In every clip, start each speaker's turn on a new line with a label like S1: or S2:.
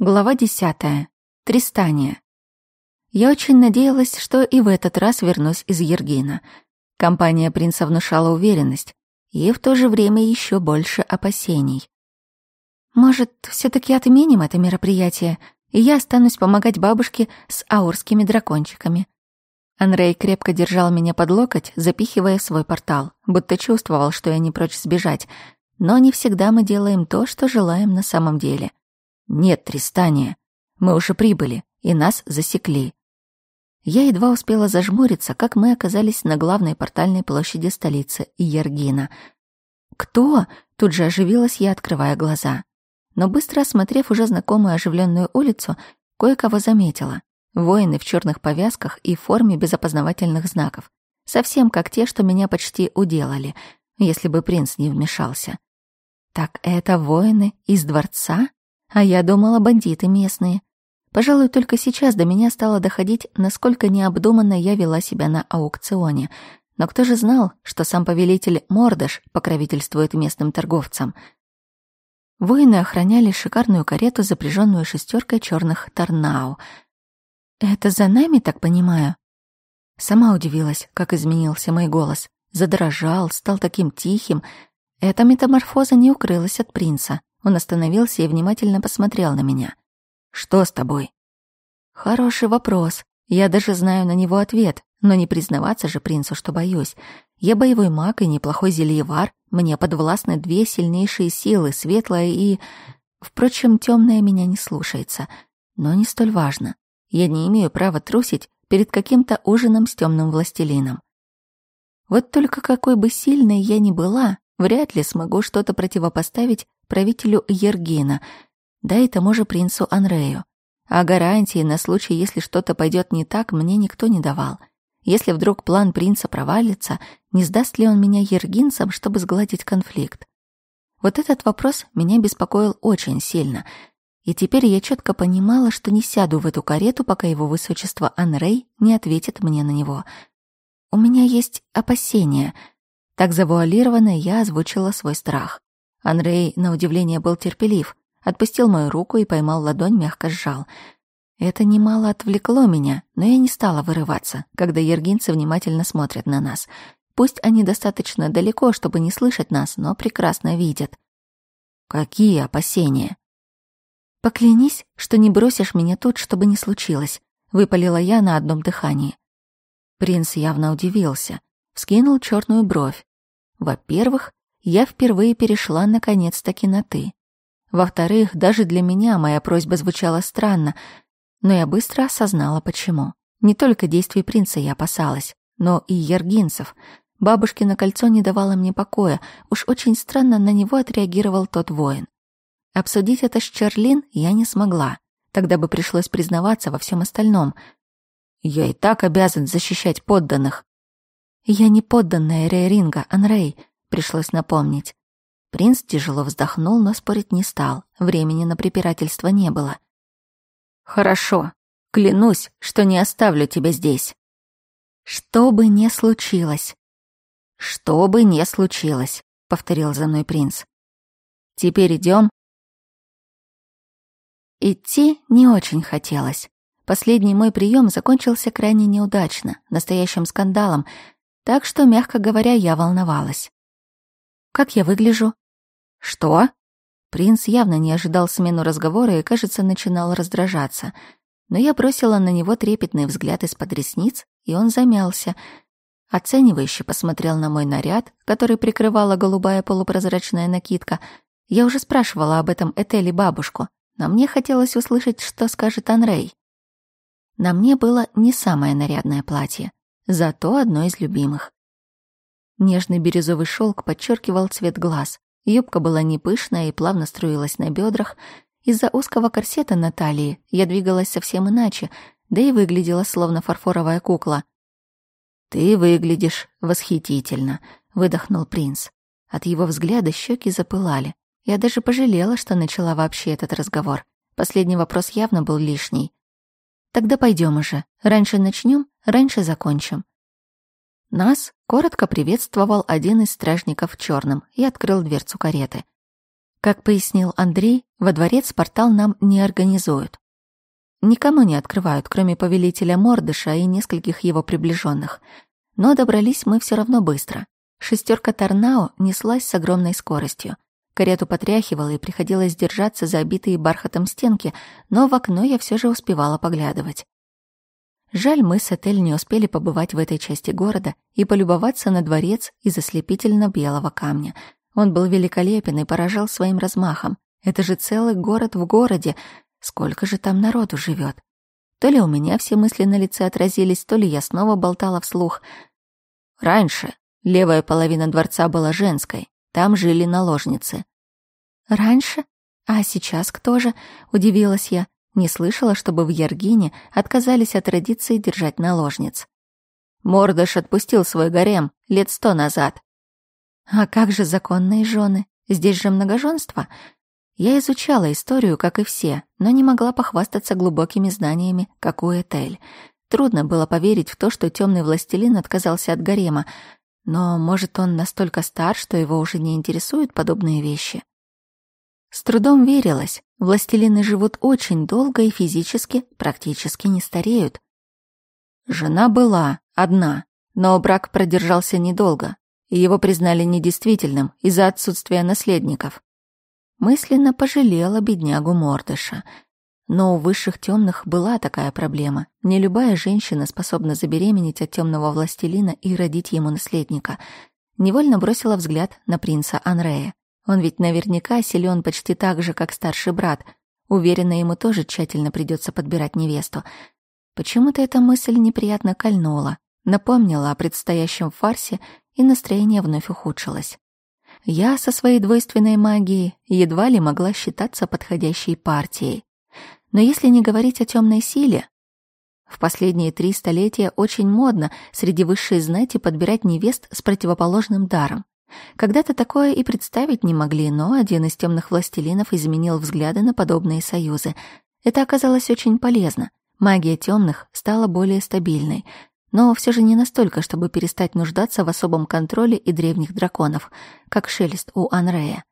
S1: Глава 10. Тристания. Я очень надеялась, что и в этот раз вернусь из Ергина. Компания принца внушала уверенность и в то же время еще больше опасений. Может, все таки отменим это мероприятие, и я останусь помогать бабушке с аурскими дракончиками. Анрей крепко держал меня под локоть, запихивая в свой портал, будто чувствовал, что я не прочь сбежать, но не всегда мы делаем то, что желаем на самом деле — нет, Тристания, мы уже прибыли, и нас засекли. Я едва успела зажмуриться, как мы оказались на главной портальной площади столицы Иергина. «Кто?» — тут же оживилась я, открывая глаза. Но быстро осмотрев уже знакомую оживленную улицу, кое-кого заметила. Воины в черных повязках и форме без опознавательных знаков. Совсем как те, что меня почти уделали, если бы принц не вмешался. «Так это воины из дворца?» А я думала, бандиты местные. Пожалуй, только сейчас до меня стало доходить, насколько необдуманно я вела себя на аукционе. Но кто же знал, что сам повелитель Мордаш покровительствует местным торговцам? Воины охраняли шикарную карету, запряженную шестеркой черных торнау. «Это за нами, так понимаю?» Сама удивилась, как изменился мой голос. Задрожал, стал таким тихим. Эта метаморфоза не укрылась от принца. Он остановился и внимательно посмотрел на меня. «Что с тобой?» «Хороший вопрос. Я даже знаю на него ответ, но не признаваться же принцу, что боюсь. Я боевой маг и неплохой зельевар. Мне подвластны две сильнейшие силы, светлая и... Впрочем, темная меня не слушается. Но не столь важно. Я не имею права трусить перед каким-то ужином с темным властелином. Вот только какой бы сильной я ни была, вряд ли смогу что-то противопоставить правителю Ергена. Да, это может принцу Анрею. А гарантии на случай, если что-то пойдет не так, мне никто не давал. Если вдруг план принца провалится, не сдаст ли он меня ергинцам, чтобы сгладить конфликт? Вот этот вопрос меня беспокоил очень сильно. И теперь я четко понимала, что не сяду в эту карету, пока его высочество Анрей не ответит мне на него. У меня есть опасения. Так завуалированно я озвучила свой страх. Андрей, на удивление, был терпелив, отпустил мою руку и поймал ладонь, мягко сжал. Это немало отвлекло меня, но я не стала вырываться, когда ергинцы внимательно смотрят на нас. Пусть они достаточно далеко, чтобы не слышать нас, но прекрасно видят. Какие опасения? Поклянись, что не бросишь меня тут, чтобы не случилось, выпалила я на одном дыхании. Принц явно удивился, вскинул черную бровь. Во-первых, я впервые перешла наконец-таки на «ты». Во-вторых, даже для меня моя просьба звучала странно, но я быстро осознала, почему. Не только действий принца я опасалась, но и ергинцев. Бабушкино кольцо не давало мне покоя, уж очень странно на него отреагировал тот воин. Обсудить это с Черлин я не смогла, тогда бы пришлось признаваться во всем остальном. Я и так обязан защищать подданных. Я не подданная Рейринга, Анрей, пришлось напомнить. Принц тяжело вздохнул, но спорить не стал. Времени на препирательство не было. «Хорошо. Клянусь, что не оставлю тебя здесь». «Что бы ни случилось». «Что бы ни случилось», — повторил за мной принц. «Теперь идем. Идти не очень хотелось. Последний мой прием закончился крайне неудачно, настоящим скандалом, так что, мягко говоря, я волновалась. Как я выгляжу?» «Что?» Принц явно не ожидал смену разговора и, кажется, начинал раздражаться. Но я бросила на него трепетный взгляд из-под ресниц, и он замялся. Оценивающе посмотрел на мой наряд, который прикрывала голубая полупрозрачная накидка. Я уже спрашивала об этом Этели бабушку, но мне хотелось услышать, что скажет Анрей. На мне было не самое нарядное платье, зато одно из любимых. Нежный бирюзовый шелк подчеркивал цвет глаз. Юбка была не пышная и плавно струилась на бедрах. Из-за узкого корсета на талии я двигалась совсем иначе, да и выглядела словно фарфоровая кукла. «Ты выглядишь восхитительно», — выдохнул принц. От его взгляда щеки запылали. Я даже пожалела, что начала вообще этот разговор. Последний вопрос явно был лишний. «Тогда пойдем уже. Раньше начнем, раньше закончим. Нас коротко приветствовал один из стражников в черном и открыл дверцу кареты. Как пояснил Андрей, во дворец портал нам не организуют. Никому не открывают, кроме повелителя Мордыша и нескольких его приближенных. Но добрались мы все равно быстро. Шестерка Тарнао неслась с огромной скоростью. Карету потряхивало и приходилось держаться за обитые бархатом стенки, но в окно я все же успевала поглядывать. Жаль, мы с отель не успели побывать в этой части города и полюбоваться на дворец из ослепительно-белого камня. Он был великолепен и поражал своим размахом. Это же целый город в городе. Сколько же там народу живет? То ли у меня все мысли на лице отразились, то ли я снова болтала вслух. Раньше левая половина дворца была женской. Там жили наложницы. Раньше? А сейчас кто же? Удивилась я. Не слышала, чтобы в Яргине отказались от традиции держать наложниц. Мордыш отпустил свой гарем лет сто назад. А как же законные жены? Здесь же многоженство. Я изучала историю, как и все, но не могла похвастаться глубокими знаниями, как у Этель. Трудно было поверить в то, что темный властелин отказался от гарема, но, может, он настолько стар, что его уже не интересуют подобные вещи. С трудом верилось. Властелины живут очень долго и физически практически не стареют. Жена была одна, но брак продержался недолго, и его признали недействительным из-за отсутствия наследников. Мысленно пожалела беднягу Мордыша. Но у высших темных была такая проблема. Не любая женщина способна забеременеть от темного властелина и родить ему наследника. Невольно бросила взгляд на принца Анрея. Он ведь наверняка силён почти так же, как старший брат. Уверена, ему тоже тщательно придётся подбирать невесту. Почему-то эта мысль неприятно кольнула, напомнила о предстоящем фарсе, и настроение вновь ухудшилось. Я со своей двойственной магией едва ли могла считаться подходящей партией. Но если не говорить о тёмной силе, в последние три столетия очень модно среди высшей знати подбирать невест с противоположным даром. Когда-то такое и представить не могли, но один из темных властелинов изменил взгляды на подобные союзы. Это оказалось очень полезно. Магия темных стала более стабильной, но все же не настолько, чтобы перестать нуждаться в особом контроле и древних драконов, как шелест у Анрея.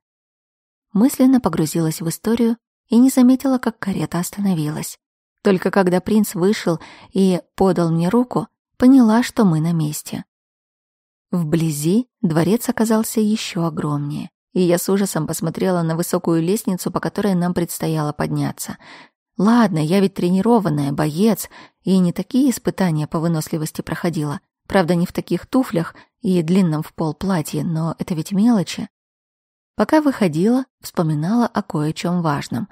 S1: Мысленно погрузилась в историю и не заметила, как карета остановилась. Только когда принц вышел и подал мне руку, поняла, что мы на месте. Вблизи дворец оказался еще огромнее, и я с ужасом посмотрела на высокую лестницу, по которой нам предстояло подняться. Ладно, я ведь тренированная, боец, и не такие испытания по выносливости проходила. Правда, не в таких туфлях и длинном в пол платье, но это ведь мелочи. Пока выходила, вспоминала о кое-чем важном.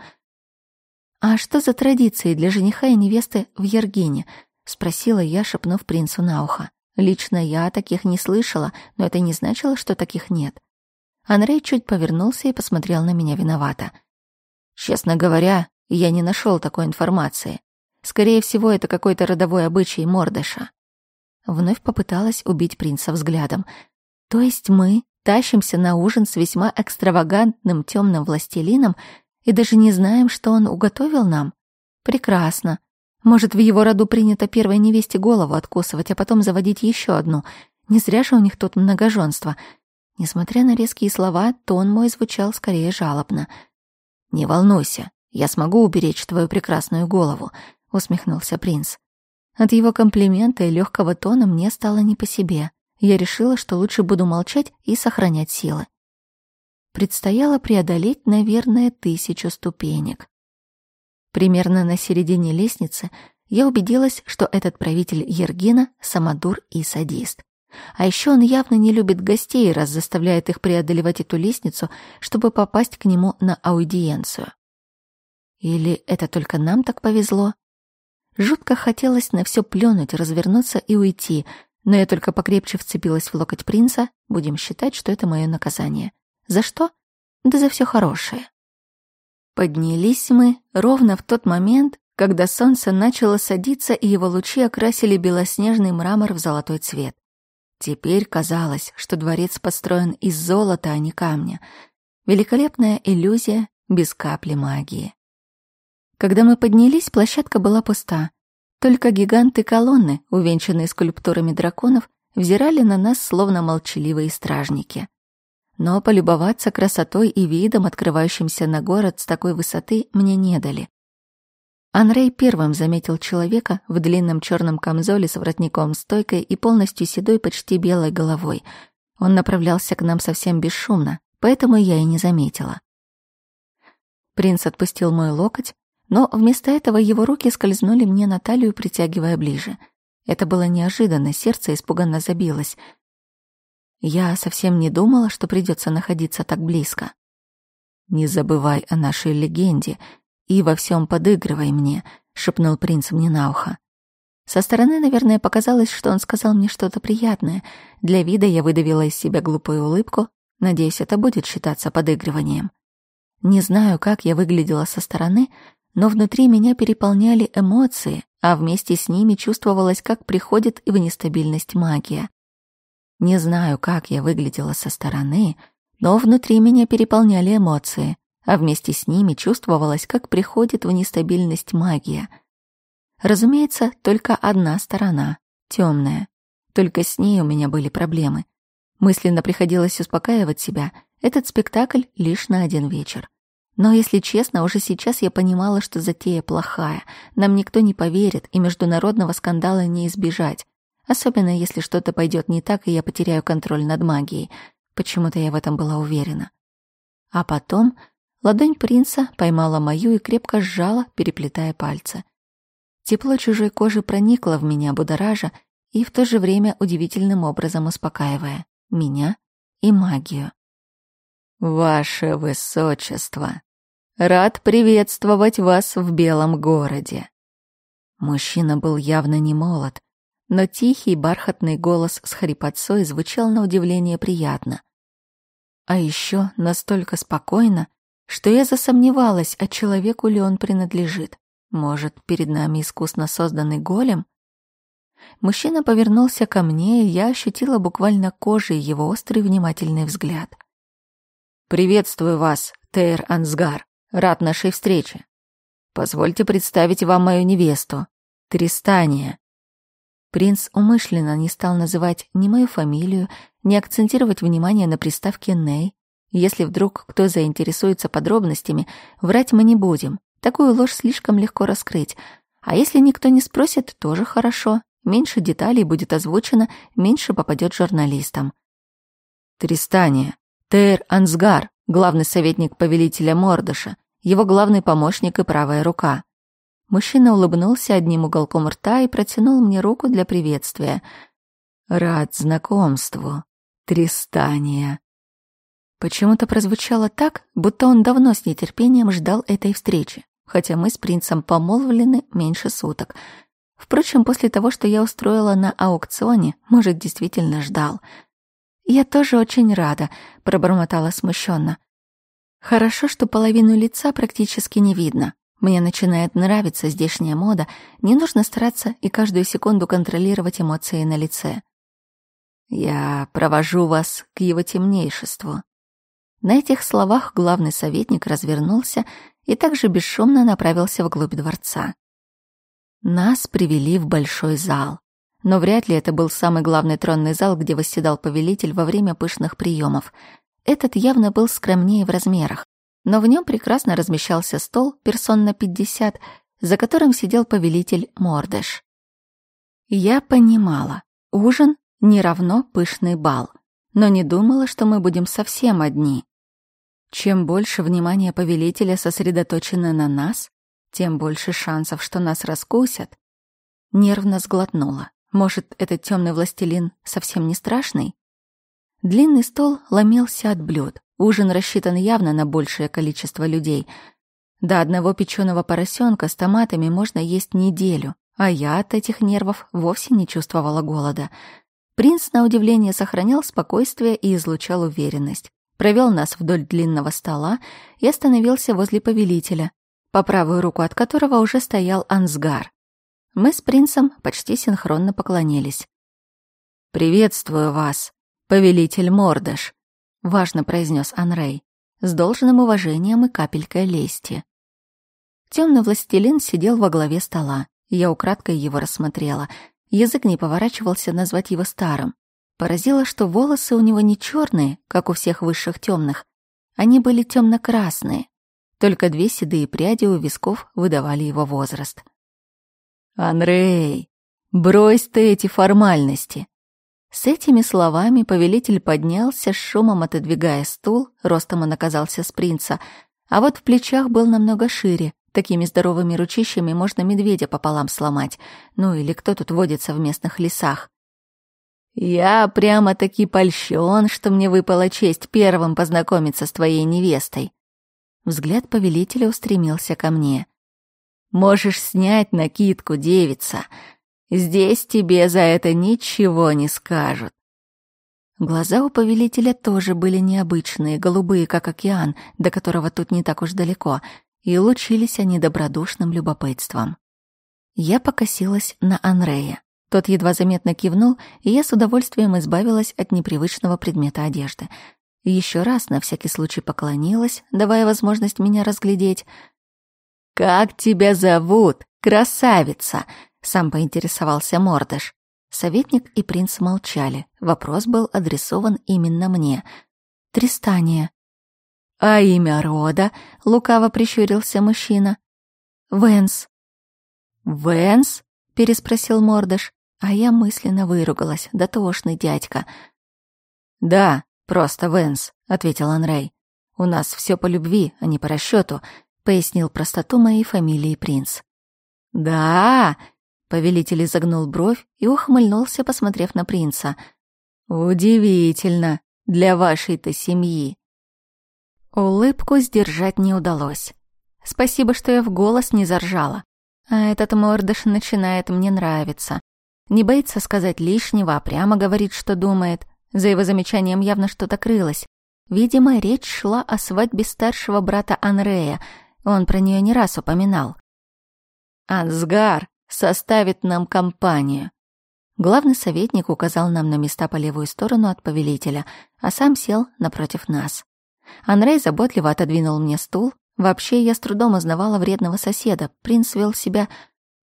S1: «А что за традиции для жениха и невесты в Ергине?» — спросила я, шепнув принцу на ухо. Лично я таких не слышала, но это не значило, что таких нет. Андрей чуть повернулся и посмотрел на меня виновато. Честно говоря, я не нашел такой информации. Скорее всего, это какой-то родовой обычай Мордыша. Вновь попыталась убить принца взглядом. То есть мы тащимся на ужин с весьма экстравагантным темным властелином и даже не знаем, что он уготовил нам? Прекрасно. Может, в его роду принято первой невесте голову откусывать, а потом заводить еще одну. Не зря же у них тут многоженство. Несмотря на резкие слова, тон мой звучал скорее жалобно. «Не волнуйся, я смогу уберечь твою прекрасную голову», — усмехнулся принц. От его комплимента и легкого тона мне стало не по себе. Я решила, что лучше буду молчать и сохранять силы. Предстояло преодолеть, наверное, тысячу ступенек. Примерно на середине лестницы я убедилась, что этот правитель Ергена — самодур и садист. А еще он явно не любит гостей, раз заставляет их преодолевать эту лестницу, чтобы попасть к нему на аудиенцию. Или это только нам так повезло? Жутко хотелось на все плюнуть, развернуться и уйти, но я только покрепче вцепилась в локоть принца, будем считать, что это мое наказание. За что? Да за все хорошее. Поднялись мы ровно в тот момент, когда солнце начало садиться и его лучи окрасили белоснежный мрамор в золотой цвет. Теперь казалось, что дворец построен из золота, а не камня. Великолепная иллюзия без капли магии. Когда мы поднялись, площадка была пуста. Только гиганты колонны, увенчанные скульптурами драконов, взирали на нас словно молчаливые стражники. Но полюбоваться красотой и видом, открывающимся на город с такой высоты, мне не дали. Анрей первым заметил человека в длинном черном камзоле с воротником-стойкой и полностью седой, почти белой головой. Он направлялся к нам совсем бесшумно, поэтому я и не заметила. Принц отпустил мой локоть, но вместо этого его руки скользнули мне на талию, притягивая ближе. Это было неожиданно, сердце испуганно забилось — я совсем не думала, что придется находиться так близко. Не забывай о нашей легенде и во всем подыгрывай мне, шепнул принц мне на ухо. Со стороны, наверное, показалось, что он сказал мне что-то приятное. Для вида я выдавила из себя глупую улыбку. Надеюсь, это будет считаться подыгрыванием. Не знаю, как я выглядела со стороны, но внутри меня переполняли эмоции, а вместе с ними чувствовалось, как приходит и в нестабильность магия. Не знаю, как я выглядела со стороны, но внутри меня переполняли эмоции, а вместе с ними чувствовалось, как приходит в нестабильность магия. Разумеется, только одна сторона, темная. Только с ней у меня были проблемы. Мысленно приходилось успокаивать себя. Этот спектакль лишь на один вечер. Но, если честно, уже сейчас я понимала, что затея плохая. Нам никто не поверит, и международного скандала не избежать. Особенно, если что-то пойдет не так, и я потеряю контроль над магией. Почему-то я в этом была уверена. А потом ладонь принца поймала мою и крепко сжала, переплетая пальцы. Тепло чужой кожи проникло в меня будоража и в то же время удивительным образом успокаивая меня и магию. «Ваше Высочество! Рад приветствовать вас в Белом городе!» Мужчина был явно не молод, но тихий бархатный голос с хрипотцой звучал на удивление приятно. А еще настолько спокойно, что я засомневалась, а человеку ли он принадлежит. Может, перед нами искусно созданный голем? Мужчина повернулся ко мне, и я ощутила буквально кожей его острый внимательный взгляд. «Приветствую вас, Тейр Ансгар. Рад нашей встрече. Позвольте представить вам мою невесту, Тристания». Принц умышленно не стал называть ни мою фамилию, ни акцентировать внимание на приставке «Ней». Если вдруг кто заинтересуется подробностями, врать мы не будем. Такую ложь слишком легко раскрыть. А если никто не спросит, тоже хорошо. Меньше деталей будет озвучено, меньше попадет журналистам. Тристания. Тер Ансгар, главный советник повелителя Мордыша, его главный помощник и правая рука. Мужчина улыбнулся одним уголком рта и протянул мне руку для приветствия. «Рад знакомству, Тристания». Почему-то прозвучало так, будто он давно с нетерпением ждал этой встречи, хотя мы с принцем помолвлены меньше суток. Впрочем, после того, что я устроила на аукционе, может, действительно ждал. «Я тоже очень рада», — пробормотала смущенно. «Хорошо, что половину лица практически не видно. Мне начинает нравиться здешняя мода, не нужно стараться и каждую секунду контролировать эмоции на лице. Я провожу вас к его темнейшеству. На этих словах главный советник развернулся и также бесшумно направился вглубь дворца. Нас привели в большой зал. Но вряд ли это был самый главный тронный зал, где восседал повелитель во время пышных приемов. Этот явно был скромнее в размерах но в нем прекрасно размещался стол персон на пятьдесят, за которым сидел повелитель Мордыш. Я понимала, ужин не равно пышный бал, но не думала, что мы будем совсем одни. Чем больше внимания повелителя сосредоточено на нас, тем больше шансов, что нас раскусят. Нервно сглотнула. Может, этот темный властелин совсем не страшный? Длинный стол ломился от блюд. Ужин рассчитан явно на большее количество людей. До одного печеного поросенка с томатами можно есть неделю, а я от этих нервов вовсе не чувствовала голода. Принц, на удивление, сохранял спокойствие и излучал уверенность. Провел нас вдоль длинного стола и остановился возле повелителя, по правую руку от которого уже стоял Ансгар. Мы с принцем почти синхронно поклонились. «Приветствую вас», «Повелитель Мордыш», — важно произнес Анрей, с должным уважением и капелькой лести. Темный властелин сидел во главе стола. Я украдкой его рассмотрела. Язык не поворачивался назвать его старым. Поразило, что волосы у него не черные, как у всех высших темных. Они были темно-красные. Только две седые пряди у висков выдавали его возраст. «Анрей, брось ты эти формальности!» С этими словами повелитель поднялся, шумом отодвигая стул, ростом он оказался с принца, а вот в плечах был намного шире, такими здоровыми ручищами можно медведя пополам сломать, ну или кто тут водится в местных лесах. «Я прямо-таки польщен, что мне выпала честь первым познакомиться с твоей невестой». Взгляд повелителя устремился ко мне. «Можешь снять накидку, девица. Здесь тебе за это ничего не скажут. Глаза у повелителя тоже были необычные, голубые, как океан, до которого тут не так уж далеко, и лучились они добродушным любопытством. Я покосилась на Анрея. Тот едва заметно кивнул, и я с удовольствием избавилась от непривычного предмета одежды. Еще раз на всякий случай поклонилась, давая возможность меня разглядеть. «Как тебя зовут, красавица?» Сам поинтересовался Мордыш. Советник и принц молчали. Вопрос был адресован именно мне. «Тристания». «А имя рода?» — лукаво прищурился мужчина. «Вэнс». «Вэнс?» — переспросил Мордыш. А я мысленно выругалась, да тошный дядька. «Да, просто Вэнс», — ответил Анрей. «У нас все по любви, а не по расчету, пояснил простоту моей фамилии принц. «Да!» Повелитель изогнул бровь и ухмыльнулся, посмотрев на принца. «Удивительно для вашей-то семьи». Улыбку сдержать не удалось. Спасибо, что я в голос не заржала. А этот мордыш начинает мне нравиться. Не боится сказать лишнего, а прямо говорит, что думает. За его замечанием явно что-то крылось. Видимо, речь шла о свадьбе старшего брата Анрея. Он про нее не раз упоминал. «Ансгар!» составит нам компанию». Главный советник указал нам на места по левую сторону от повелителя, а сам сел напротив нас. Анрей заботливо отодвинул мне стул. Вообще, я с трудом узнавала вредного соседа. Принц вел себя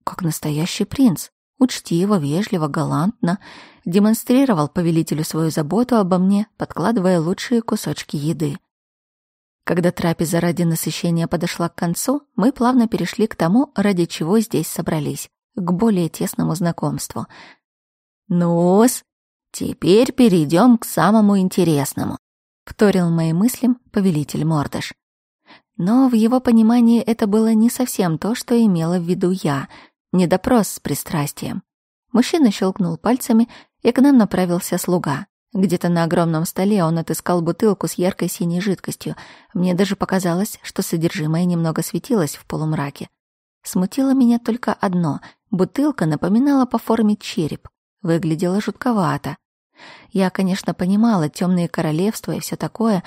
S1: как настоящий принц. Учтиво, вежливо, галантно. Демонстрировал повелителю свою заботу обо мне, подкладывая лучшие кусочки еды. Когда трапеза ради насыщения подошла к концу, мы плавно перешли к тому, ради чего здесь собрались к более тесному знакомству. «Ну-с, теперь перейдем к самому интересному», — вторил моим мыслям повелитель Мордыш. Но в его понимании это было не совсем то, что имела в виду я, не допрос с пристрастием. Мужчина щелкнул пальцами, и к нам направился слуга. Где-то на огромном столе он отыскал бутылку с яркой синей жидкостью. Мне даже показалось, что содержимое немного светилось в полумраке. Смутило меня только одно — Бутылка напоминала по форме череп, выглядела жутковато. Я, конечно, понимала темные королевства и все такое,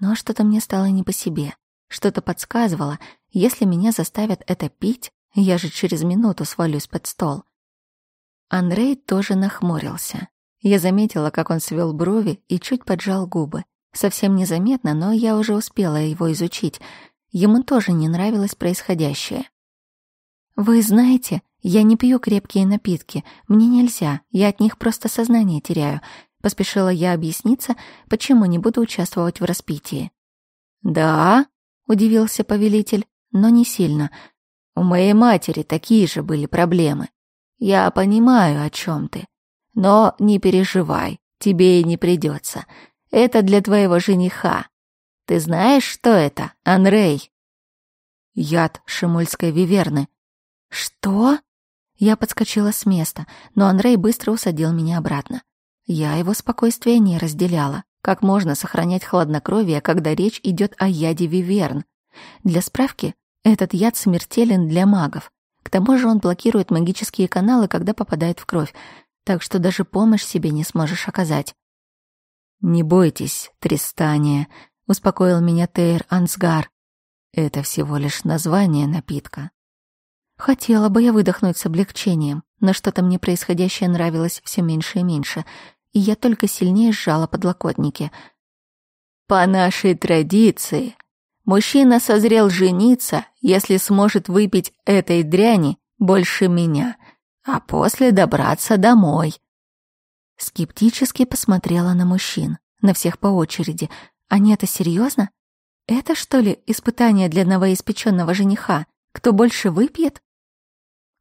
S1: но что-то мне стало не по себе. Что-то подсказывало, если меня заставят это пить, я же через минуту свалюсь под стол. Андрей тоже нахмурился. Я заметила, как он свел брови и чуть поджал губы. Совсем незаметно, но я уже успела его изучить. Ему тоже не нравилось происходящее. «Вы знаете, я не пью крепкие напитки, мне нельзя, я от них просто сознание теряю. Поспешила я объясниться, почему не буду участвовать в распитии. «Да?» — удивился повелитель, но не сильно. «У моей матери такие же были проблемы. Я понимаю, о чем ты. Но не переживай, тебе и не придется. Это для твоего жениха. Ты знаешь, что это, Анрей?» «Яд шимульской виверны». «Что?» Я подскочила с места, но Андрей быстро усадил меня обратно. Я его спокойствие не разделяла. Как можно сохранять хладнокровие, когда речь идет о яде виверн? Для справки, этот яд смертелен для магов. К тому же он блокирует магические каналы, когда попадает в кровь, так что даже помощь себе не сможешь оказать. «Не бойтесь, Тристания», — успокоил меня Тейр Ансгар. «Это всего лишь название напитка. Хотела бы я выдохнуть с облегчением, но что-то мне происходящее нравилось все меньше и меньше, и я только сильнее сжала подлокотники. «По нашей традиции, мужчина созрел жениться, если сможет выпить этой дряни больше меня, а после добраться домой». Скептически посмотрела на мужчин, на всех по очереди. «Они это серьезно? Это, что ли, испытание для новоиспеченного жениха? Кто больше выпьет,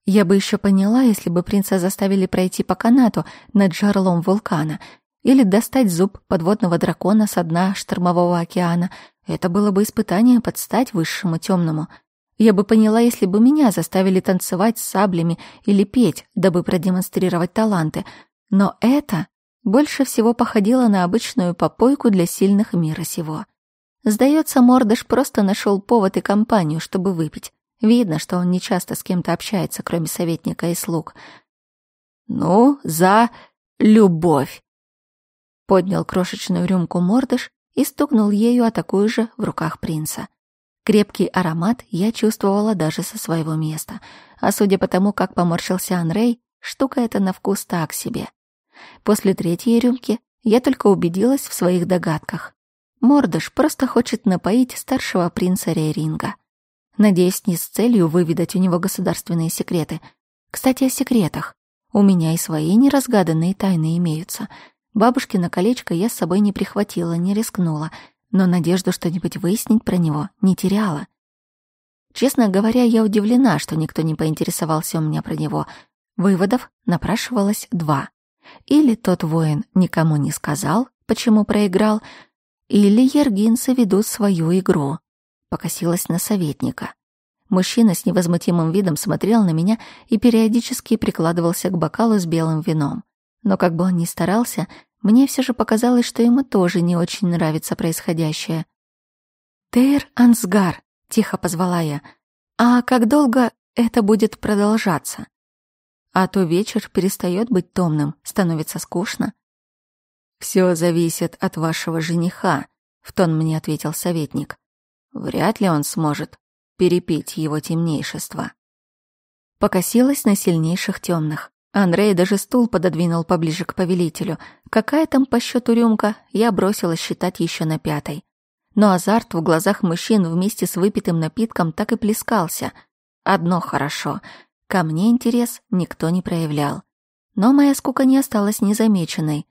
S1: я бы еще поняла, если бы принца заставили пройти по канату над жарлом вулкана или достать зуб подводного дракона со дна штормового океана. Это было бы испытание подстать высшему темному. Я бы поняла, если бы меня заставили танцевать с саблями или петь, дабы продемонстрировать таланты. Но это больше всего походило на обычную попойку для сильных мира сего. Сдается, Мордыш просто нашел повод и компанию, чтобы выпить. Видно, что он не часто с кем-то общается, кроме советника и слуг. «Ну, за любовь!» Поднял крошечную рюмку мордыш и стукнул ею, о такую же в руках принца. Крепкий аромат я чувствовала даже со своего места, а судя по тому, как поморщился Анрей, штука эта на вкус так себе. После третьей рюмки я только убедилась в своих догадках. Мордыш просто хочет напоить старшего принца Рейринга. Надеюсь, не с целью выведать у него государственные секреты. Кстати, о секретах. У меня и свои неразгаданные тайны имеются. Бабушкино колечко я с собой не прихватила, не рискнула, но надежду что-нибудь выяснить про него не теряла. Честно говоря, я удивлена, что никто не поинтересовался у меня про него. Выводов напрашивалось два. Или тот воин никому не сказал, почему проиграл, или ергинцы ведут свою игру, покосилась на советника. Мужчина с невозмутимым видом смотрел на меня и периодически прикладывался к бокалу с белым вином. Но как бы он ни старался, мне все же показалось, что ему тоже не очень нравится происходящее. «Тейр Ансгар», — тихо позвала я, — «а как долго это будет продолжаться?» А то вечер перестает быть томным, становится скучно. «Все зависит от вашего жениха», — в тон мне ответил советник. Вряд ли он сможет перепить его темнейшество. Покосилась на сильнейших темных. Андрей даже стул пододвинул поближе к повелителю. Какая там по счету рюмка, я бросила считать еще на пятой. Но азарт в глазах мужчин вместе с выпитым напитком так и плескался. Одно хорошо. Ко мне интерес никто не проявлял. Но моя скука не осталась незамеченной.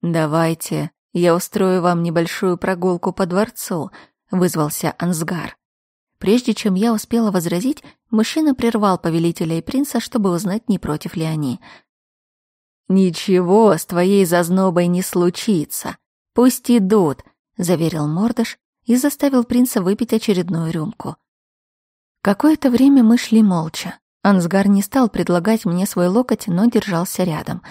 S1: «Давайте, я устрою вам небольшую прогулку по дворцу», вызвался Ансгар. Прежде чем я успела возразить, мужчина прервал повелителя и принца, чтобы узнать, не против ли они. «Ничего с твоей зазнобой не случится. Пусть идут», — заверил Мордыш и заставил принца выпить очередную рюмку. Какое-то время мы шли молча. Ансгар не стал предлагать мне свой локоть, но держался рядом.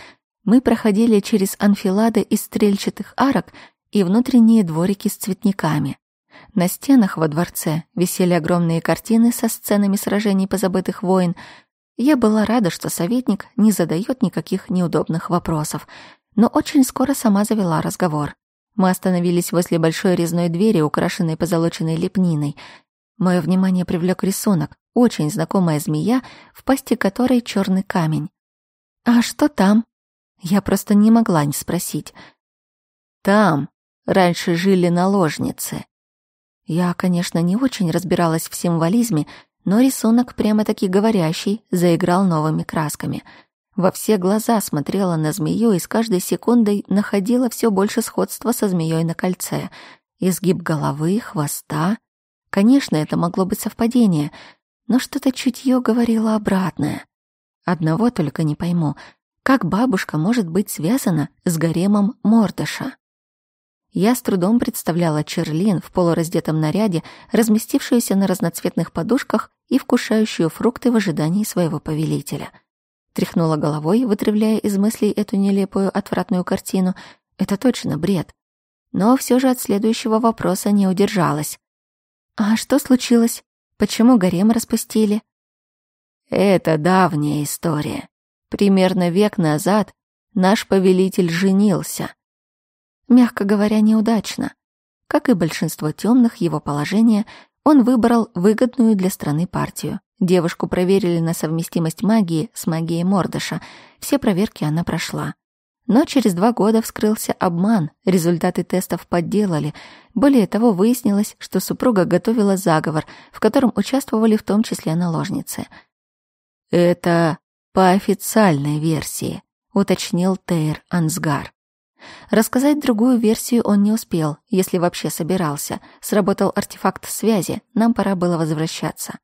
S1: Мы проходили через анфилады из стрельчатых арок и внутренние дворики с цветниками. На стенах во дворце висели огромные картины со сценами сражений позабытых войн. Я была рада, что советник не задает никаких неудобных вопросов, но очень скоро сама завела разговор. Мы остановились возле большой резной двери, украшенной позолоченной лепниной. Мое внимание привлек рисунок, очень знакомая змея, в пасти которой черный камень. «А что там?» Я просто не могла не спросить. «Там раньше жили наложницы», я, конечно, не очень разбиралась в символизме, но рисунок прямо-таки говорящий, заиграл новыми красками. Во все глаза смотрела на змею и с каждой секундой находила все больше сходства со змеей на кольце. Изгиб головы, хвоста. Конечно, это могло быть совпадение, но что-то чутье говорило обратное. Одного только не пойму, как бабушка может быть связана с гаремом Мордаша? Я с трудом представляла Черлин в полураздетом наряде, разместившуюся на разноцветных подушках и вкушающую фрукты в ожидании своего повелителя. Тряхнула головой, вытравляя из мыслей эту нелепую отвратную картину. Это точно бред. Но все же от следующего вопроса не удержалась. «А что случилось? Почему гарем распустили?» «Это давняя история. Примерно век назад наш повелитель женился» мягко говоря, неудачно. Как и большинство темных его положения, он выбрал выгодную для страны партию. Девушку проверили на совместимость магии с магией Мордыша. Все проверки она прошла. Но через два года вскрылся обман, результаты тестов подделали. Более того, выяснилось, что супруга готовила заговор, в котором участвовали в том числе наложницы. «Это по официальной версии», — уточнил Тейр Ансгар. Рассказать другую версию он не успел, если вообще собирался. Сработал артефакт связи, нам пора было возвращаться.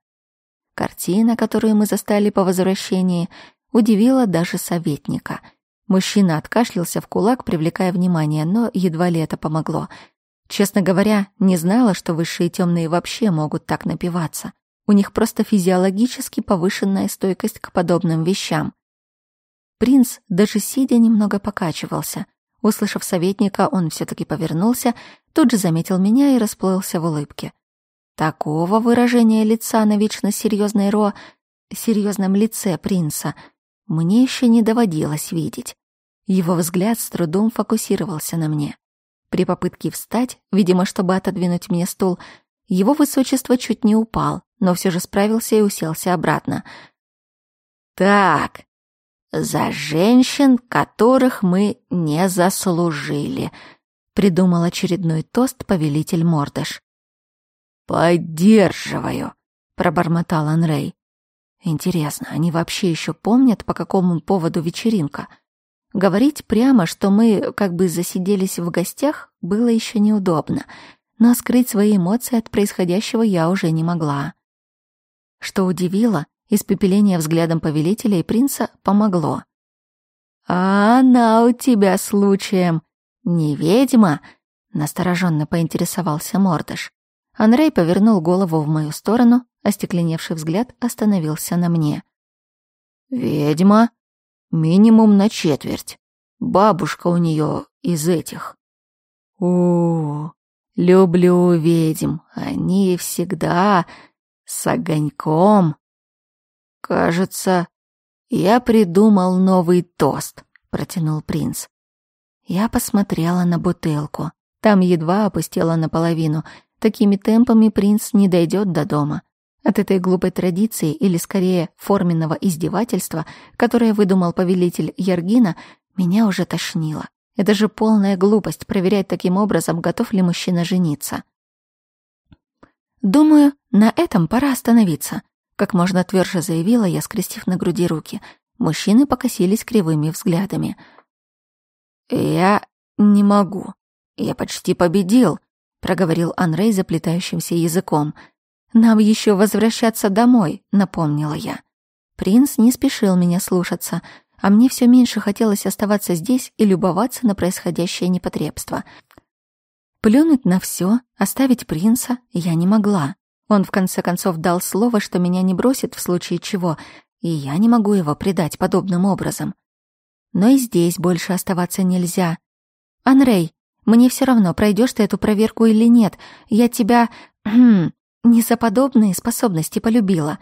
S1: Картина, которую мы застали по возвращении, удивила даже советника. Мужчина откашлялся в кулак, привлекая внимание, но едва ли это помогло. Честно говоря, не знала, что высшие темные вообще могут так напиваться. У них просто физиологически повышенная стойкость к подобным вещам. Принц даже сидя немного покачивался — Услышав советника, он все-таки повернулся, тут же заметил меня и расплылся в улыбке. Такого выражения лица на вечно серьезной Ро, серьезном лице принца, мне еще не доводилось видеть. Его взгляд с трудом фокусировался на мне. При попытке встать, видимо, чтобы отодвинуть мне стул, его высочество чуть не упал, но все же справился и уселся обратно. «Так», за женщин, которых мы не заслужили», — придумал очередной тост повелитель Мордыш. «Поддерживаю», — пробормотал Анрей. «Интересно, они вообще еще помнят, по какому поводу вечеринка?» Говорить прямо, что мы как бы засиделись в гостях, было еще неудобно, но скрыть свои эмоции от происходящего я уже не могла. Что удивило, Испепеление взглядом повелителя и принца помогло. Она у тебя случаем не ведьма?» — настороженно поинтересовался Мордыш. Анрей повернул голову в мою сторону, остекленевший взгляд остановился на мне. «Ведьма? Минимум на четверть. Бабушка у нее из этих». «О, люблю ведьм, они всегда с огоньком». «Кажется, я придумал новый тост», — протянул принц. Я посмотрела на бутылку. Там едва опустела наполовину. Такими темпами принц не дойдет до дома. От этой глупой традиции, или скорее форменного издевательства, которое выдумал повелитель Яргина, меня уже тошнило. Это же полная глупость проверять таким образом, готов ли мужчина жениться. Думаю, на этом пора остановиться. Как можно тверже заявила я, скрестив на груди руки. Мужчины покосились кривыми взглядами. «Я не могу. Я почти победил», — проговорил Анрей заплетающимся языком. «Нам еще возвращаться домой», — напомнила я. Принц не спешил меня слушаться, а мне все меньше хотелось оставаться здесь и любоваться на происходящее непотребство. Плюнуть на все, оставить принца я не могла. Он, в конце концов, дал слово, что меня не бросит в случае чего, и я не могу его предать подобным образом. Но и здесь больше оставаться нельзя. «Анрей, мне все равно, пройдешь ты эту проверку или нет. Я тебя... не за подобные способности полюбила».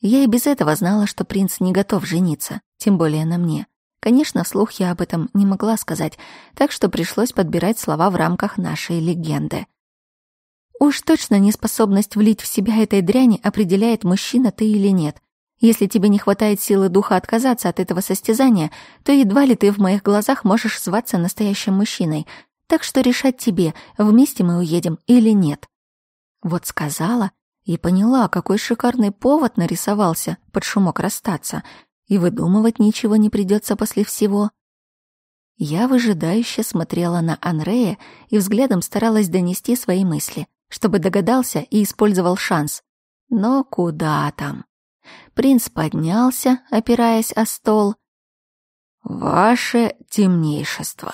S1: Я и без этого знала, что принц не готов жениться, тем более на мне. Конечно, вслух я об этом не могла сказать, так что пришлось подбирать слова в рамках нашей легенды — Уж точно неспособность влить в себя этой дряни определяет, мужчина ты или нет. Если тебе не хватает силы духа отказаться от этого состязания, то едва ли ты в моих глазах можешь зваться настоящим мужчиной. Так что решать тебе, вместе мы уедем или нет. Вот сказала и поняла, какой шикарный повод нарисовался под шумок расстаться, и выдумывать ничего не придется после всего. Я выжидающе смотрела на Анрея и взглядом старалась донести свои мысли — чтобы догадался и использовал шанс. Но куда там? Принц поднялся, опираясь о стол. «Ваше темнейшество,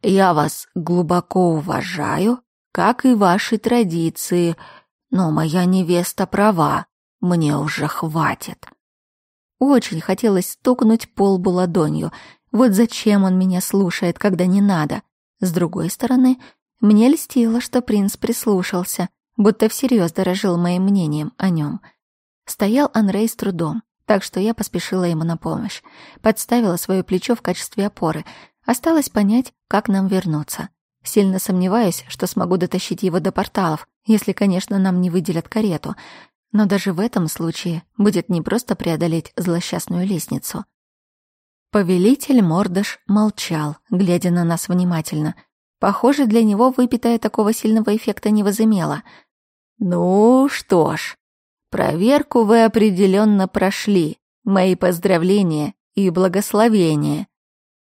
S1: я вас глубоко уважаю, как и ваши традиции, но моя невеста права, мне уже хватит». Очень хотелось стукнуть полбу ладонью. Вот зачем он меня слушает, когда не надо? С другой стороны, мне льстило, что принц прислушался, будто всерьез дорожил моим мнением о нем. Стоял Анрей с трудом, так что я поспешила ему на помощь. Подставила свое плечо в качестве опоры. Осталось понять, как нам вернуться. Сильно сомневаюсь, что смогу дотащить его до порталов, если, конечно, нам не выделят карету. Но даже в этом случае будет не просто преодолеть злосчастную лестницу. Повелитель Мордыш молчал, глядя на нас внимательно — Похоже, для него выпитая такого сильного эффекта не возымела. Ну что ж, проверку вы определенно прошли. Мои поздравления и благословения.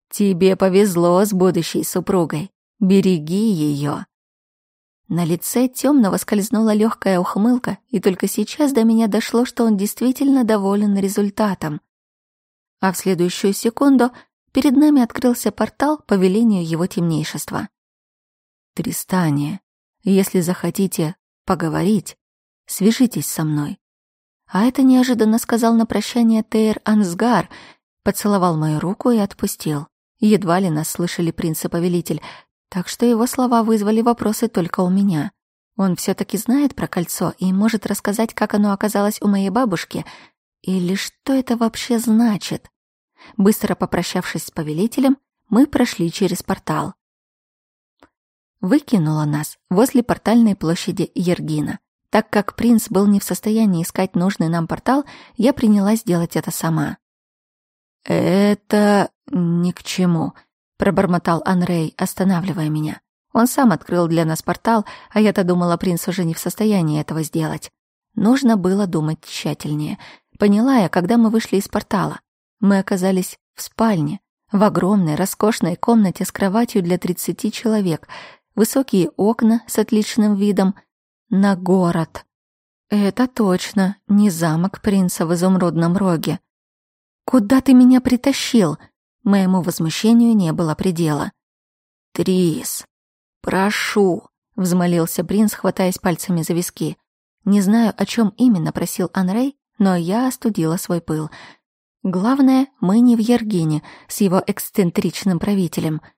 S1: Тебе повезло с будущей супругой. Береги ее. На лице темного скользнула легкая ухмылка, и только сейчас до меня дошло, что он действительно доволен результатом. А в следующую секунду перед нами открылся портал по велению его темнейшества. Тристане, если захотите поговорить, свяжитесь со мной». А это неожиданно сказал на прощание Тейр Ансгар, поцеловал мою руку и отпустил. Едва ли нас слышали принц и повелитель, так что его слова вызвали вопросы только у меня. Он все таки знает про кольцо и может рассказать, как оно оказалось у моей бабушки, или что это вообще значит. Быстро попрощавшись с повелителем, мы прошли через портал выкинула нас возле портальной площади Ергина. Так как принц был не в состоянии искать нужный нам портал, я принялась делать это сама. «Это ни к чему», — пробормотал Анрей, останавливая меня. Он сам открыл для нас портал, а я-то думала, принц уже не в состоянии этого сделать. Нужно было думать тщательнее. Поняла я, когда мы вышли из портала. Мы оказались в спальне, в огромной, роскошной комнате с кроватью для 30 человек — Высокие окна с отличным видом на город. Это точно не замок принца в изумрудном роге. «Куда ты меня притащил?» Моему возмущению не было предела. «Трис, прошу!» — взмолился принц, хватаясь пальцами за виски. Не знаю, о чем именно просил Анрей, но я остудила свой пыл. Главное, мы не в Ергине с его эксцентричным правителем —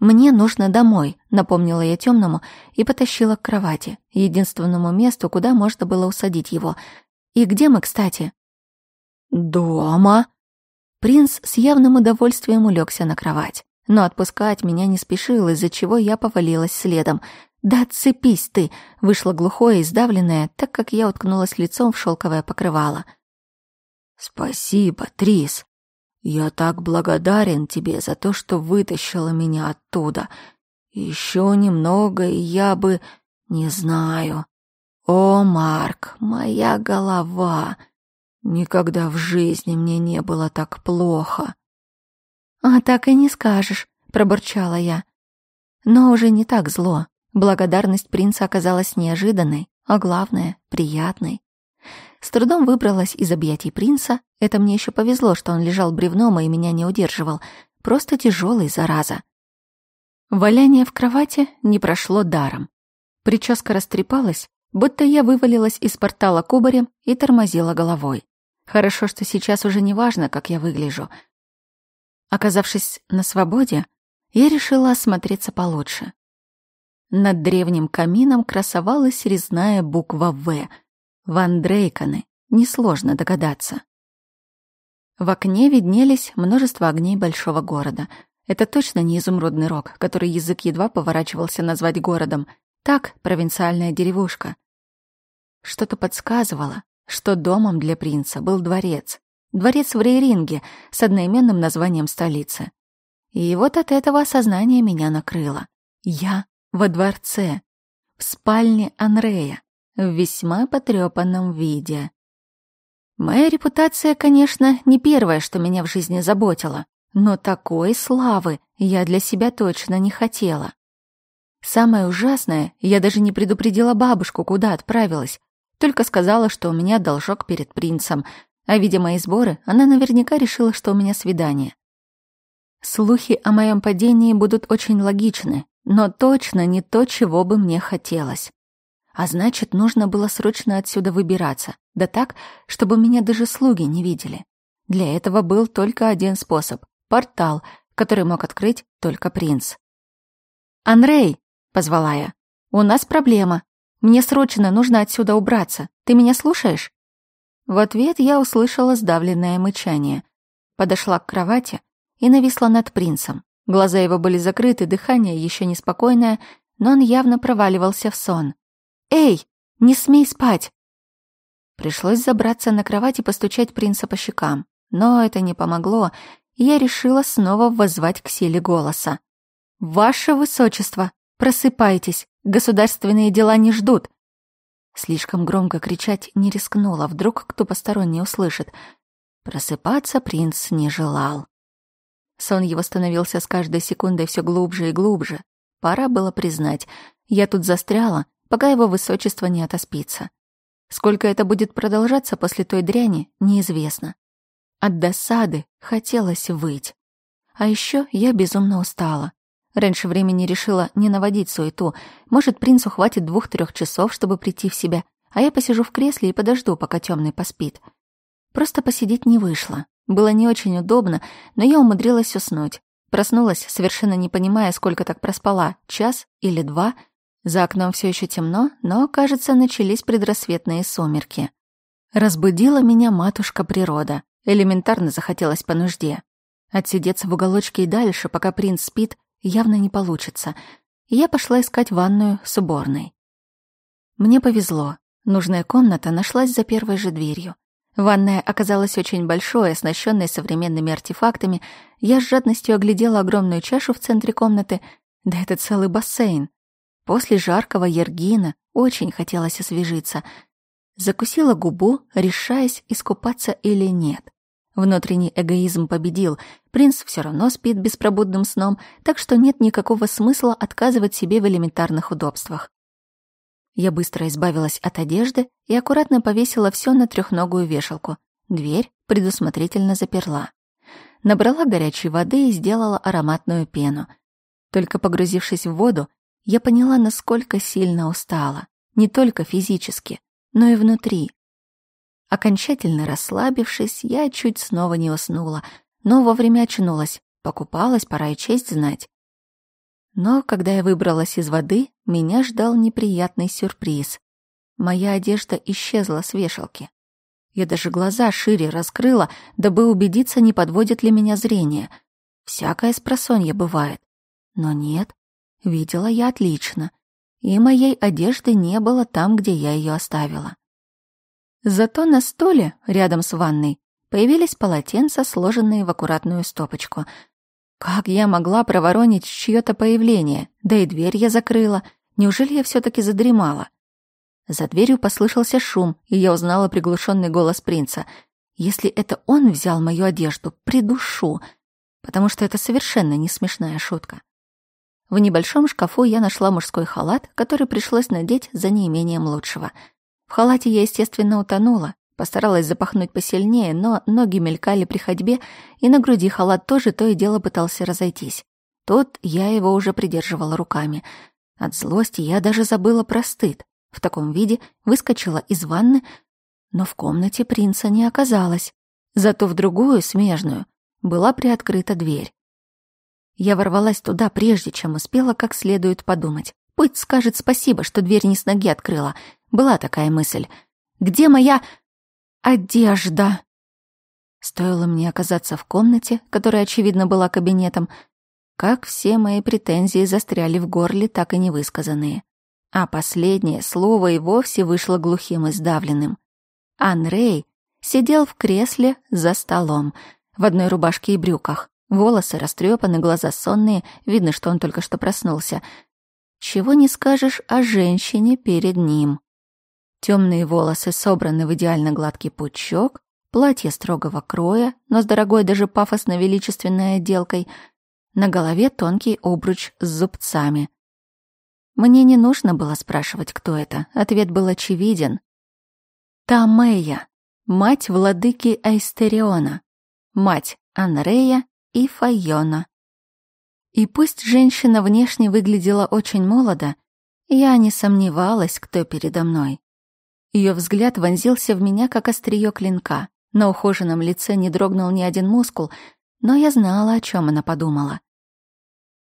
S1: «Мне нужно домой», — напомнила я темному и потащила к кровати, единственному месту, куда можно было усадить его. «И где мы, кстати?» «Дома». Принц с явным удовольствием улегся на кровать, но отпускать меня не спешил, из-за чего я повалилась следом. «Да цепись ты!» — вышло глухое и сдавленное, так как я уткнулась лицом в шелковое покрывало. «Спасибо, Трис!» Я так благодарен тебе за то, что вытащила меня оттуда. Еще немного, и я бы... Не знаю. О, Марк, моя голова! Никогда в жизни мне не было так плохо. А так и не скажешь, пробурчала я. Но уже не так зло. Благодарность принца оказалась неожиданной, а главное — приятной. С трудом выбралась из объятий принца. Это мне еще повезло, что он лежал бревном и меня не удерживал. Просто тяжелый, зараза. Валяние в кровати не прошло даром. Прическа растрепалась, будто я вывалилась из портала кубарем и тормозила головой. Хорошо, что сейчас уже не важно, как я выгляжу. Оказавшись на свободе, я решила осмотреться получше. Над древним камином красовалась резная буква «В», Ван Дрейканы, несложно догадаться. В окне виднелись множество огней большого города. Это точно не изумрудный рог, который язык едва поворачивался назвать городом. Так, провинциальная деревушка. Что-то подсказывало, что домом для принца был дворец. Дворец в Рейринге с одноименным названием столицы. И вот от этого осознание меня накрыло. Я во дворце, в спальне Анрея в весьма потрепанном виде. Моя репутация, конечно, не первое, что меня в жизни заботило, но такой славы я для себя точно не хотела. Самое ужасное, я даже не предупредила бабушку, куда отправилась, только сказала, что у меня должок перед принцем, а, видя мои сборы, она наверняка решила, что у меня свидание. Слухи о моем падении будут очень логичны, но точно не то, чего бы мне хотелось. А значит, нужно было срочно отсюда выбираться, да так, чтобы меня даже слуги не видели. Для этого был только один способ — портал, который мог открыть только принц. «Анрей!» — позвала я. «У нас проблема. Мне срочно нужно отсюда убраться. Ты меня слушаешь?» В ответ я услышала сдавленное мычание. Подошла к кровати и нависла над принцем. Глаза его были закрыты, дыхание еще неспокойное, но он явно проваливался в сон. «Эй, не смей спать!» Пришлось забраться на кровать и постучать принца по щекам, но это не помогло, и я решила снова воззвать к силе голоса. «Ваше высочество, просыпайтесь, государственные дела не ждут!» Слишком громко кричать не рискнула, вдруг кто посторонний услышит. Просыпаться принц не желал. Сон его становился с каждой секундой все глубже и глубже. Пора было признать, я тут застряла — пока его высочество не отоспится. Сколько это будет продолжаться после той дряни, неизвестно. От досады хотелось выйти, А еще я безумно устала. Раньше времени решила не наводить суету. Может, принцу хватит двух-трех часов, чтобы прийти в себя, а я посижу в кресле и подожду, пока темный поспит. Просто посидеть не вышло. Было не очень удобно, но я умудрилась уснуть. Проснулась, совершенно не понимая, сколько так проспала, час или два — за окном все еще темно, но, кажется, начались предрассветные сумерки. Разбудила меня матушка природа. Элементарно захотелось по нужде. Отсидеться в уголочке и дальше, пока принц спит, явно не получится. Я пошла искать ванную с уборной. Мне повезло. Нужная комната нашлась за первой же дверью. Ванная оказалась очень большой, оснащенной современными артефактами. Я с жадностью оглядела огромную чашу в центре комнаты. Да это целый бассейн. После жаркого Ергина очень хотелось освежиться. Закусила губу, решаясь, искупаться или нет. Внутренний эгоизм победил. Принц все равно спит беспробудным сном, так что нет никакого смысла отказывать себе в элементарных удобствах. Я быстро избавилась от одежды и аккуратно повесила все на трехногую вешалку. Дверь предусмотрительно заперла. Набрала горячей воды и сделала ароматную пену. Только погрузившись в воду, я поняла, насколько сильно устала, не только физически, но и внутри. Окончательно расслабившись, я чуть снова не уснула, но вовремя очнулась, покупалась, пора и честь знать. Но когда я выбралась из воды, меня ждал неприятный сюрприз. Моя одежда исчезла с вешалки. Я даже глаза шире раскрыла, дабы убедиться, не подводит ли меня зрение. Всякое спросонье бывает. Но нет, Видела я отлично, и моей одежды не было там, где я ее оставила. Зато на столе, рядом с ванной, появились полотенца, сложенные в аккуратную стопочку. Как я могла проворонить чьё-то появление? Да и дверь я закрыла. Неужели я все-таки задремала? За дверью послышался шум, и я узнала приглушенный голос принца. Если это он взял мою одежду, придушу, потому что это совершенно не смешная шутка. В небольшом шкафу я нашла мужской халат, который пришлось надеть за неимением лучшего. В халате я, естественно, утонула. Постаралась запахнуть посильнее, но ноги мелькали при ходьбе, и на груди халат тоже то и дело пытался разойтись. Тут я его уже придерживала руками. От злости я даже забыла про стыд. В таком виде выскочила из ванны, но в комнате принца не оказалось. Зато в другую, смежную, была приоткрыта дверь. Я ворвалась туда, прежде чем успела как следует подумать. Пыть скажет спасибо, что дверь не с ноги открыла. Была такая мысль. «Где моя... одежда?» Стоило мне оказаться в комнате, которая, очевидно, была кабинетом, как все мои претензии застряли в горле, так и не высказанные. А последнее слово и вовсе вышло глухим и сдавленным. Анрей сидел в кресле за столом, в одной рубашке и брюках. Волосы растрепаны, глаза сонные, видно, что он только что проснулся. Чего не скажешь о женщине перед ним. Темные волосы собраны в идеально гладкий пучок, платье строгого кроя, но с дорогой даже пафосно-величественной отделкой, на голове тонкий обруч с зубцами. Мне не нужно было спрашивать, кто это, ответ был очевиден. Тамея, мать владыки Айстериона, мать Анрея и Файона. И пусть женщина внешне выглядела очень молодо, я не сомневалась, кто передо мной. Ее взгляд вонзился в меня, как острие клинка. На ухоженном лице не дрогнул ни один мускул, но я знала, о чем она подумала.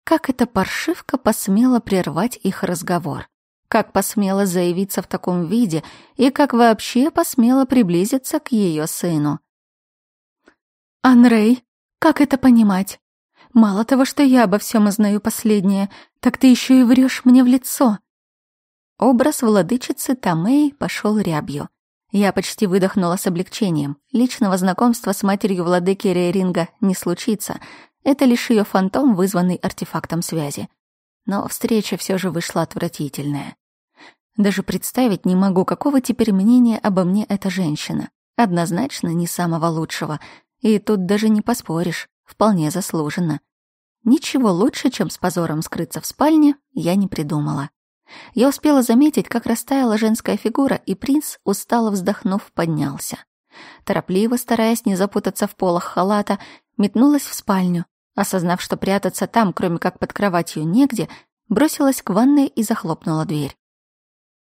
S1: Как эта паршивка посмела прервать их разговор? Как посмела заявиться в таком виде и как вообще посмела приблизиться к ее сыну? «Анрей!» Как это понимать? Мало того, что я обо всем узнаю последнее, так ты еще и врешь мне в лицо. Образ владычицы Тамей пошел рябью. Я почти выдохнула с облегчением. Личного знакомства с матерью владыки Рейринга не случится. Это лишь ее фантом, вызванный артефактом связи. Но встреча все же вышла отвратительная. Даже представить не могу, какого теперь мнения обо мне эта женщина. Однозначно не самого лучшего — и тут даже не поспоришь, вполне заслуженно. Ничего лучше, чем с позором скрыться в спальне, я не придумала. Я успела заметить, как растаяла женская фигура, и принц, устало вздохнув, поднялся. Торопливо, стараясь не запутаться в полах халата, метнулась в спальню. Осознав, что прятаться там, кроме как под кроватью, негде, бросилась к ванной и захлопнула дверь.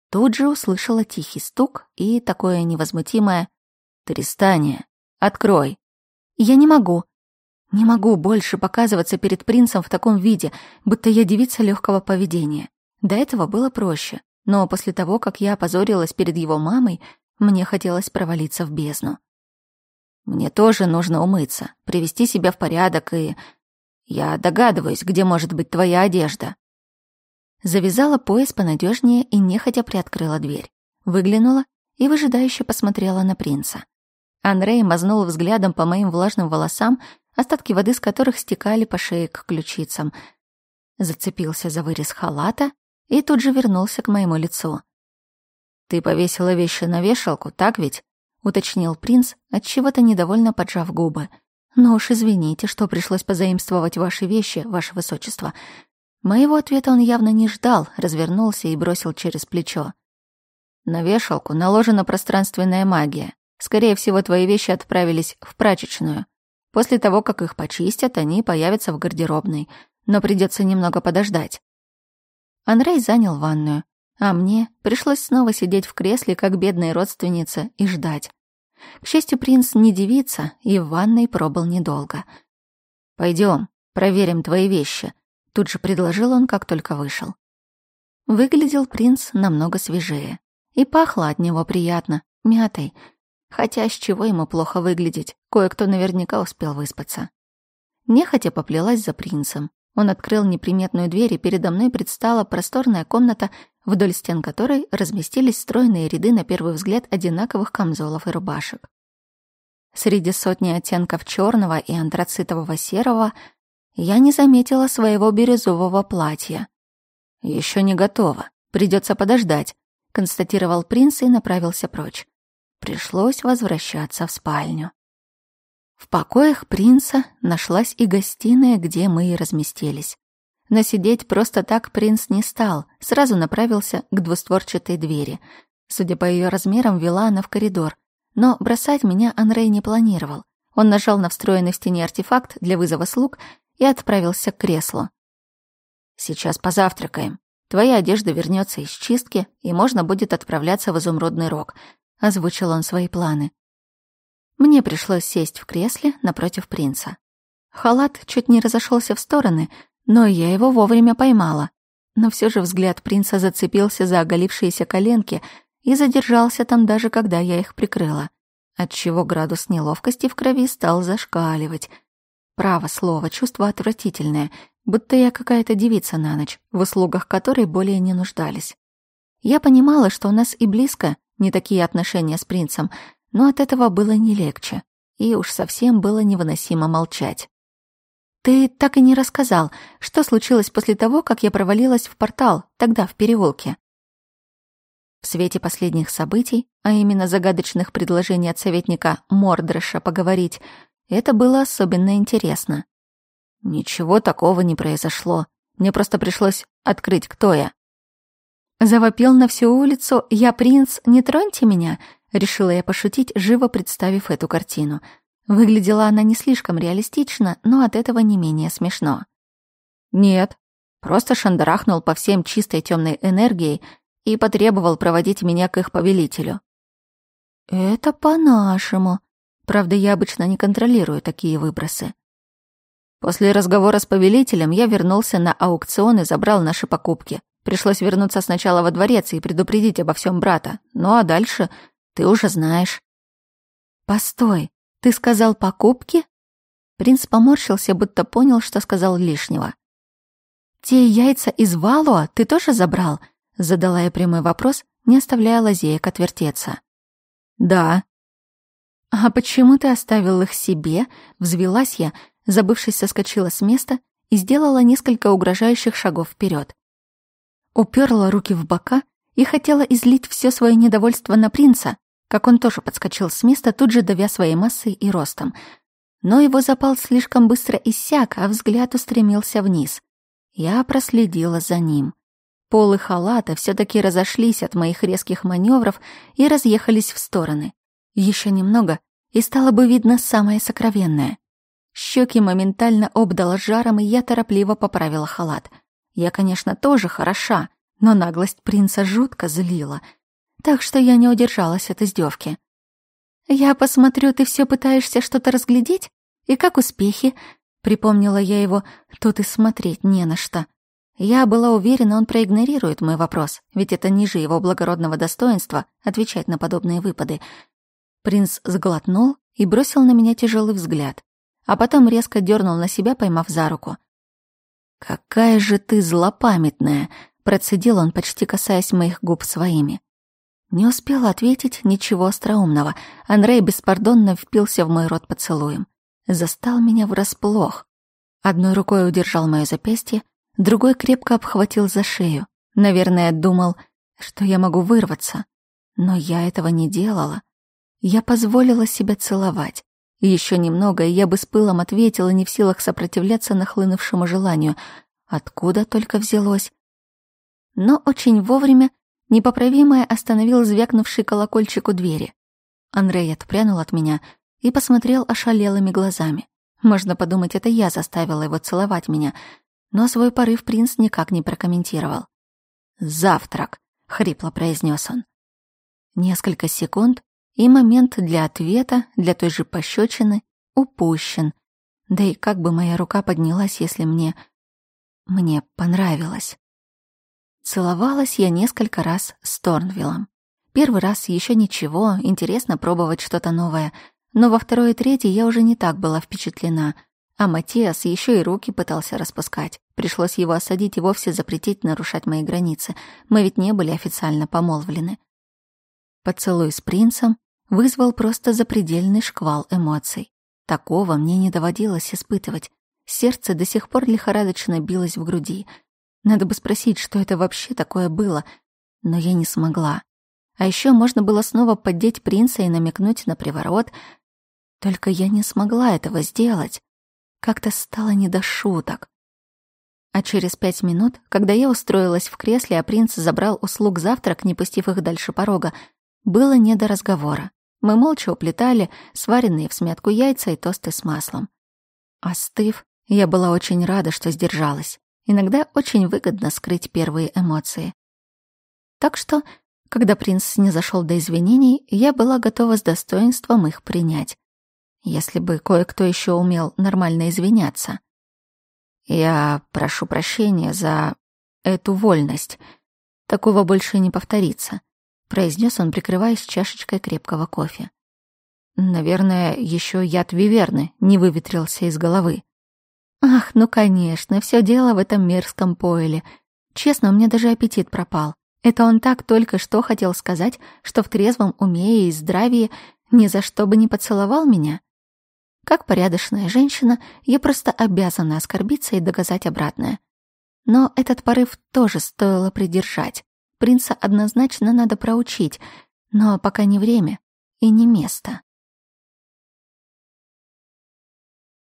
S1: Тут же услышала тихий стук и такое невозмутимое «Тристание, открой!» Я не могу. Не могу больше показываться перед принцем в таком виде, будто я девица легкого поведения. До этого было проще, но после того, как я опозорилась перед его мамой, мне хотелось провалиться в бездну. Мне тоже нужно умыться, привести себя в порядок и... Я догадываюсь, где может быть твоя одежда. Завязала пояс понадежнее и нехотя приоткрыла дверь. Выглянула и выжидающе посмотрела на принца. Андрей мазнул взглядом по моим влажным волосам, остатки воды с которых стекали по шее к ключицам. Зацепился за вырез халата и тут же вернулся к моему лицу. «Ты повесила вещи на вешалку, так ведь?» — уточнил принц, отчего-то недовольно поджав губы. Но уж извините, что пришлось позаимствовать ваши вещи, ваше высочество». Моего ответа он явно не ждал, развернулся и бросил через плечо. На вешалку наложена пространственная магия. Скорее всего, твои вещи отправились в прачечную. После того, как их почистят, они появятся в гардеробной, но придется немного подождать. Андрей занял ванную, а мне пришлось снова сидеть в кресле, как бедная родственница, и ждать. К счастью, принц не девица и в ванной пробыл недолго. Пойдем, проверим твои вещи», — тут же предложил он, как только вышел. Выглядел принц намного свежее. И пахло от него приятно, мятой — хотя с чего ему плохо выглядеть, кое-кто наверняка успел выспаться. Нехотя поплелась за принцем. Он открыл неприметную дверь, и передо мной предстала просторная комната, вдоль стен которой разместились стройные ряды на первый взгляд одинаковых камзолов и рубашек. Среди сотни оттенков черного и антрацитового серого я не заметила своего бирюзового платья. Еще не готово, придется подождать», — констатировал принц и направился прочь. Пришлось возвращаться в спальню. В покоях принца нашлась и гостиная, где мы и разместились. Но сидеть просто так принц не стал, сразу направился к двустворчатой двери. Судя по ее размерам, вела она в коридор. Но бросать меня Анрей не планировал. Он нажал на встроенный в стене артефакт для вызова слуг и отправился к креслу. «Сейчас позавтракаем. Твоя одежда вернется из чистки, и можно будет отправляться в изумрудный рог», — озвучил он свои планы. Мне пришлось сесть в кресле напротив принца. Халат чуть не разошелся в стороны, но я его вовремя поймала. Но все же взгляд принца зацепился за оголившиеся коленки и задержался там даже, когда я их прикрыла, отчего градус неловкости в крови стал зашкаливать. Право слово, чувство отвратительное, будто я какая-то девица на ночь, в услугах которой более не нуждались. Я понимала, что у нас и близко не такие отношения с принцем, но от этого было не легче, и уж совсем было невыносимо молчать. «Ты так и не рассказал, что случилось после того, как я провалилась в портал, тогда в переулке?» В свете последних событий, а именно загадочных предложений от советника Мордреша поговорить, это было особенно интересно. «Ничего такого не произошло. Мне просто пришлось открыть, кто я. Завопил на всю улицу «Я принц, не троньте меня!» Решила я пошутить, живо представив эту картину. Выглядела она не слишком реалистично, но от этого не менее смешно. «Нет», просто шандарахнул по всем чистой темной энергией и потребовал проводить меня к их повелителю. «Это по-нашему. Правда, я обычно не контролирую такие выбросы». После разговора с повелителем я вернулся на аукцион и забрал наши покупки. Пришлось вернуться сначала во дворец и предупредить обо всем брата. Ну а дальше ты уже знаешь. Постой, ты сказал покупки? Принц поморщился, будто понял, что сказал лишнего. Те яйца из Валуа ты тоже забрал? Задала я прямой вопрос, не оставляя лазеек отвертеться. Да. А почему ты оставил их себе? Взвелась я, забывшись, соскочила с места и сделала несколько угрожающих шагов вперед уперла руки в бока и хотела излить все свое недовольство на принца, как он тоже подскочил с места, тут же давя своей массой и ростом. Но его запал слишком быстро иссяк, а взгляд устремился вниз. Я проследила за ним. Полы халата все таки разошлись от моих резких маневров и разъехались в стороны. Еще немного, и стало бы видно самое сокровенное. Щеки моментально обдало жаром, и я торопливо поправила халат — я, конечно, тоже хороша, но наглость принца жутко злила, так что я не удержалась от издевки. «Я посмотрю, ты все пытаешься что-то разглядеть? И как успехи?» Припомнила я его, тут и смотреть не на что. Я была уверена, он проигнорирует мой вопрос, ведь это ниже его благородного достоинства отвечать на подобные выпады. Принц сглотнул и бросил на меня тяжелый взгляд, а потом резко дернул на себя, поймав за руку — «Какая же ты злопамятная!» — процедил он, почти касаясь моих губ своими. Не успел ответить ничего остроумного. Андрей беспардонно впился в мой рот поцелуем. Застал меня врасплох. Одной рукой удержал мое запястье, другой крепко обхватил за шею. Наверное, думал, что я могу вырваться. Но я этого не делала. Я позволила себя целовать. И еще немного, и я бы с пылом ответила, не в силах сопротивляться нахлынувшему желанию. Откуда только взялось? Но очень вовремя непоправимое остановил звякнувший колокольчик у двери. Андрей отпрянул от меня и посмотрел ошалелыми глазами. Можно подумать, это я заставила его целовать меня, но свой порыв принц никак не прокомментировал. «Завтрак», — хрипло произнес он. Несколько секунд и момент для ответа, для той же пощечины, упущен. Да и как бы моя рука поднялась, если мне... Мне понравилось. Целовалась я несколько раз с Торнвиллом. Первый раз еще ничего, интересно пробовать что-то новое. Но во второй и третий я уже не так была впечатлена. А Матиас еще и руки пытался распускать. Пришлось его осадить и вовсе запретить нарушать мои границы. Мы ведь не были официально помолвлены. Поцелуй с принцем вызвал просто запредельный шквал эмоций. Такого мне не доводилось испытывать. Сердце до сих пор лихорадочно билось в груди. Надо бы спросить, что это вообще такое было, но я не смогла. А еще можно было снова поддеть принца и намекнуть на приворот. Только я не смогла этого сделать. Как-то стало не до шуток. А через пять минут, когда я устроилась в кресле, а принц забрал услуг завтрак, не пустив их дальше порога, было не до разговора. Мы молча уплетали сваренные в смятку яйца и тосты с маслом. Остыв, я была очень рада, что сдержалась. Иногда очень выгодно скрыть первые эмоции. Так что, когда принц не зашел до извинений, я была готова с достоинством их принять. Если бы кое-кто еще умел нормально извиняться. Я прошу прощения за эту вольность. Такого больше не повторится произнес он, прикрываясь чашечкой крепкого кофе. Наверное, еще яд виверны не выветрился из головы. Ах, ну конечно, все дело в этом мерзком поэле. Честно, у меня даже аппетит пропал. Это он так только что хотел сказать, что в трезвом уме и здравии ни за что бы не поцеловал меня. Как порядочная женщина, я просто обязана оскорбиться и доказать обратное. Но этот порыв тоже стоило придержать принца однозначно надо проучить, но пока не время и не место.